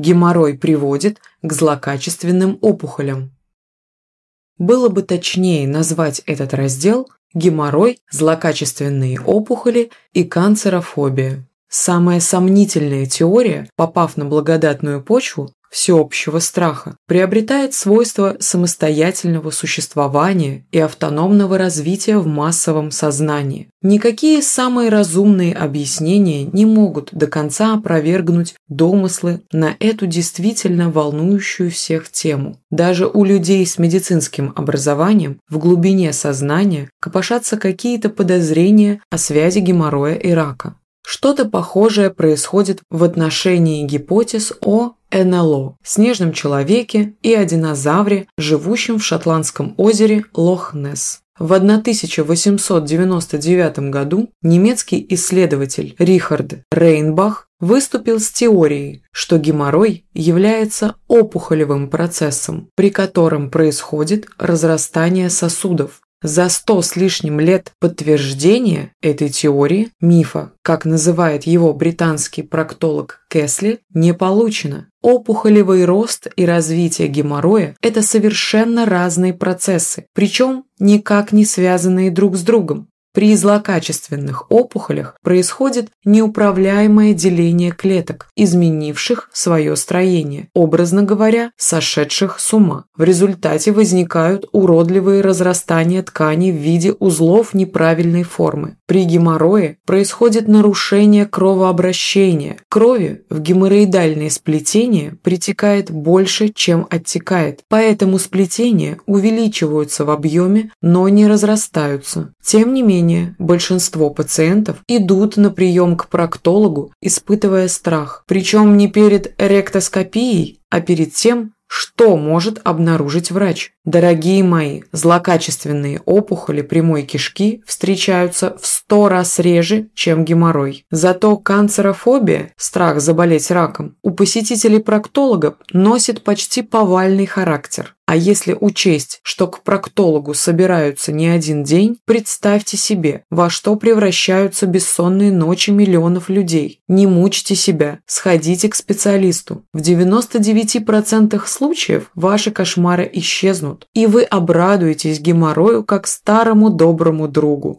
Геморрой приводит к злокачественным опухолям. Было бы точнее назвать этот раздел геморрой, злокачественные опухоли и канцерофобия. Самая сомнительная теория, попав на благодатную почву, всеобщего страха, приобретает свойство самостоятельного существования и автономного развития в массовом сознании. Никакие самые разумные объяснения не могут до конца опровергнуть домыслы на эту действительно волнующую всех тему. Даже у людей с медицинским образованием в глубине сознания копошатся какие-то подозрения о связи геморроя и рака. Что-то похожее происходит в отношении гипотез о НЛО – снежном человеке и о динозавре, живущем в шотландском озере Лох-Несс. В 1899 году немецкий исследователь Рихард Рейнбах выступил с теорией, что геморрой является опухолевым процессом, при котором происходит разрастание сосудов, за сто с лишним лет подтверждения этой теории, мифа, как называет его британский проктолог Кесли, не получено. Опухолевый рост и развитие геморроя – это совершенно разные процессы, причем никак не связанные друг с другом. При злокачественных опухолях происходит неуправляемое деление клеток, изменивших свое строение, образно говоря, сошедших с ума. В результате возникают уродливые разрастания тканей в виде узлов неправильной формы. При геморрое происходит нарушение кровообращения. Крови в геморроидальное сплетение притекает больше, чем оттекает, поэтому сплетения увеличиваются в объеме, но не разрастаются. Тем не менее, большинство пациентов идут на прием к проктологу, испытывая страх, причем не перед ректоскопией, а перед тем, что может обнаружить врач? Дорогие мои, злокачественные опухоли прямой кишки встречаются в сто раз реже, чем геморрой. Зато канцерофобия, страх заболеть раком, у посетителей проктолога носит почти повальный характер. А если учесть, что к проктологу собираются не один день, представьте себе, во что превращаются бессонные ночи миллионов людей. Не мучьте себя, сходите к специалисту. В 99% случаев ваши кошмары исчезнут, и вы обрадуетесь геморрою как старому доброму другу.